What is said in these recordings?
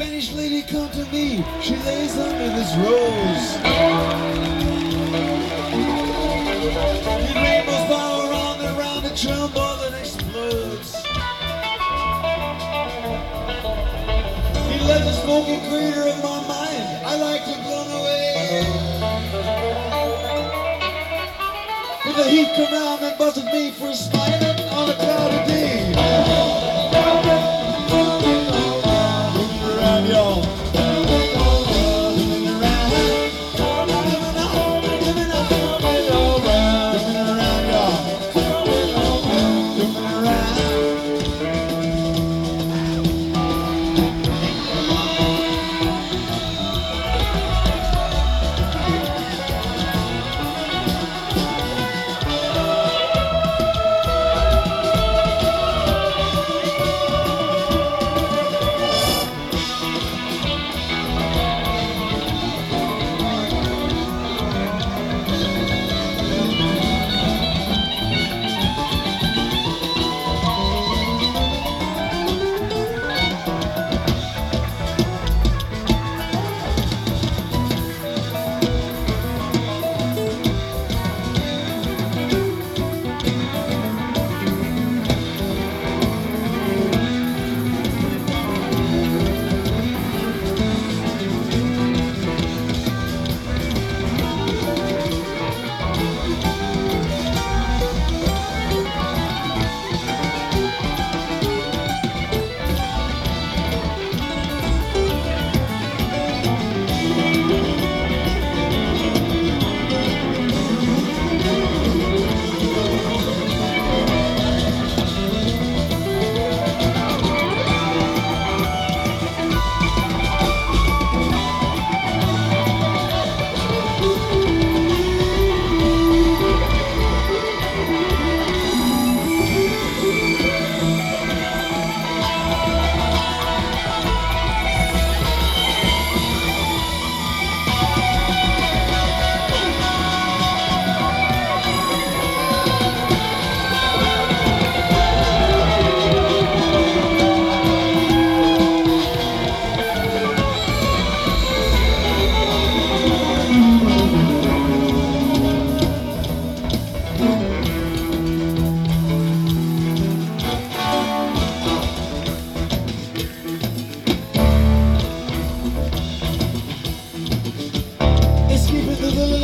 Spanish lady come to me. She lays under this rose. The rainbows bow around and around the tremble and explodes. He left the smoking crater of my mind. I like to blown away. With the heat come round and buzzes me for smiling on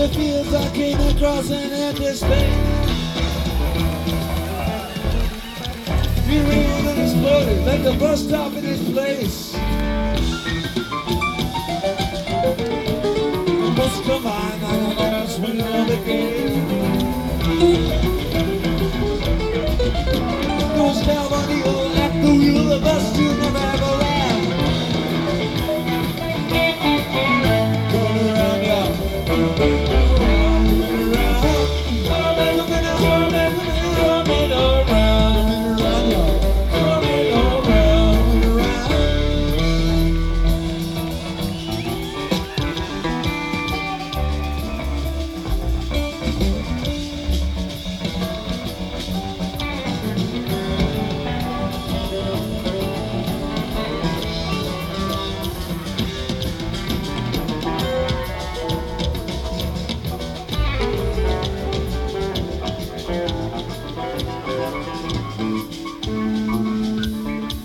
fields, I came across an empty space. Derailed and exploded like the bus stop in this place. The bus come on, I don't swinging on the gate. Goes down on the